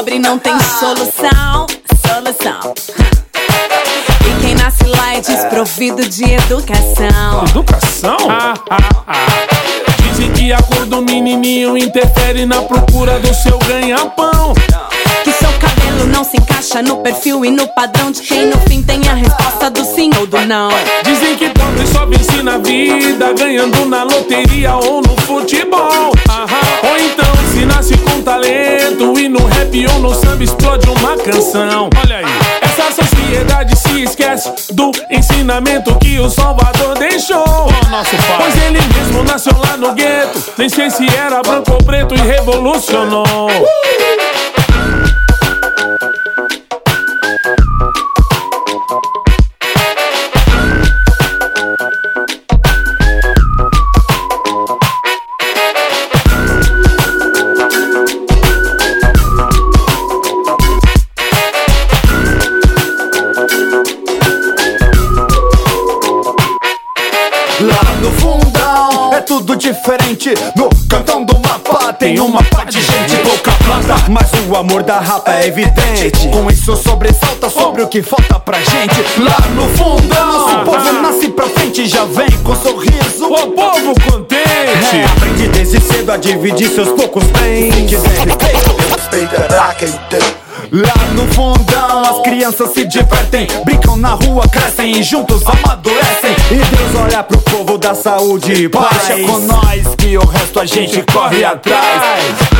pobre não tem solução, solução. E quem nasce lá é desprovido de educação. Educação? Ah, ah, ah. Dizem que a cor do menininho interfere na procura do seu ganha-pão. Que seu cabelo não se encaixa no perfil e no padrão de quem no fim tem a resposta do sim ou do não. Dizem que pobre só vence na vida, ganhando na loteria ou no futebol. Aham. Ou então se nasce com talento e no rap ou no samba explode uma canção. Olha aí. Essa sociedade se esquece do ensinamento que o Salvador deixou. nosso pai. Pois ele mesmo nasceu lá no gueto. Nem sei se era branco ou preto e revolucionou. Lá tudo diferente. No cantão do mapa tem uma pá de gente, pouca plata. Mas o amor da rapa é evidente. Com isso sobressalta sobre o que falta pra gente. Lá no fundão, nosso povo nasce pra frente, já vem com sorriso. O povo contente. É, aprende desde cedo a dividir seus poucos bens. Quiser Lá no fundão as crianças se divertem Brincam na rua, crescem e juntos amadurecem E Deus olha pro povo da saúde e paz. Deixa com nós que o resto a gente corre atrás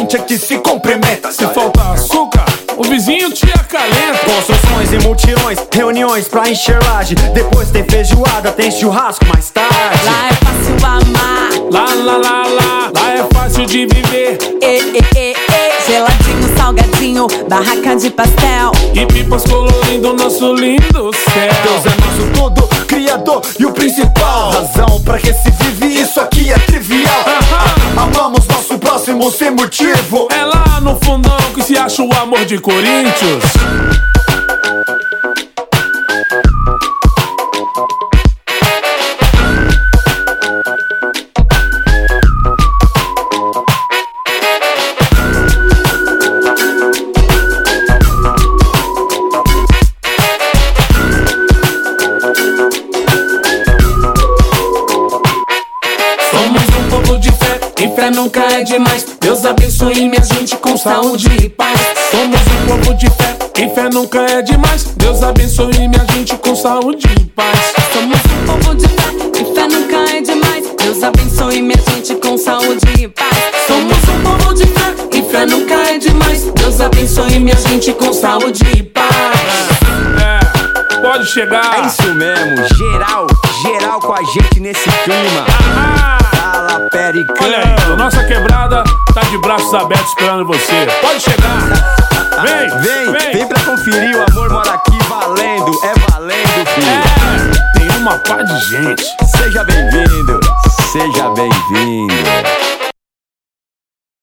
gente aqui se cumprimenta Se falta açúcar, o vizinho te acalenta. Construções e multirões, reuniões pra encher laje Depois tem feijoada, tem churrasco mais tarde Lá é fácil amar, Lá, lá, lá, lá, lá é fácil de viver. e, e, e, e. geladinho, salgadinho, barraca de pastel. E pipas colorindo nosso lindo céu. Deus é nosso todo, criador e o principal Razão pra que se vive, isso aqui é trivial Amamos próximo sem motivo É lá no fundão que se acha o amor de Corinthians. E fé nunca é demais. Deus abençoe minha gente com saúde e paz. Somos um povo de fé, e fé nunca é demais. Deus abençoe minha gente com saúde e paz. Somos um povo de fé, e fé nunca é demais. Deus abençoe minha gente com saúde e paz. Somos um povo de fé, e fé nunca é demais. Deus abençoe minha gente com saúde e paz. É, pode chegar. É isso mesmo, geral, geral com a gente nesse clima. Ah, Olha aí, nossa quebrada tá de braços abertos esperando você. Pode chegar. Vem, Vem, vem pra conferir, o amor mora aqui valendo, é valendo, filho. É, tem uma pá de gente. Seja bem-vindo, seja bem-vindo.